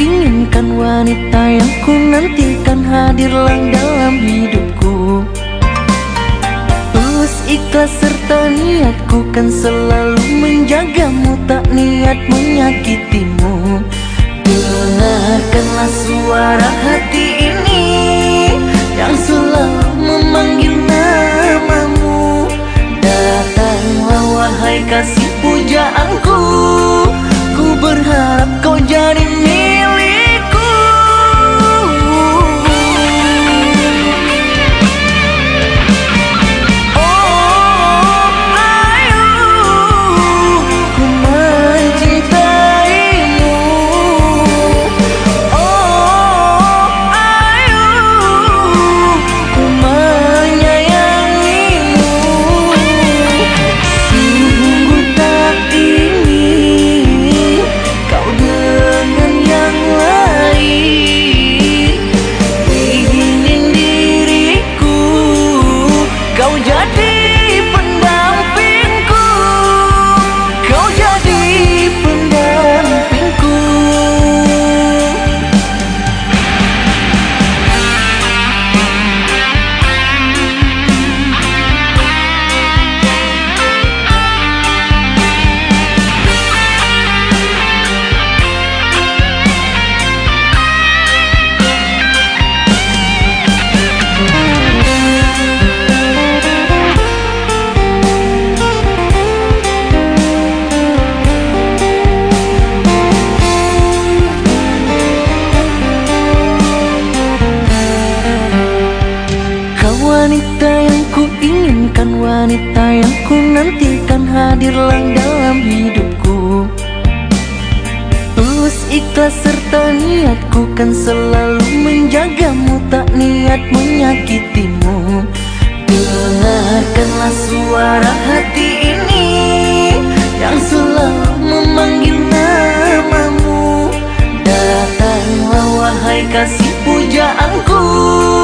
inginkan wanita yang ku nantikan hadirlah dalam hidupku. Tulus ikhlas serta niatku kan selalu menjagamu Tak niat menyakitimu. Dengarkanlah suara hati ini Yang selalu memanggil namamu. Datanglah wahai kasih inginkan Wanita yang ku nantikan hadirlah dalam hidupku. Tulus ikhlas serta niatku kan selalu menjagamu Tak niat menyakitimu. Dengarkanlah suara hati ini Yang selalu memanggil namamu. Datanglah wahai kasih pujaanku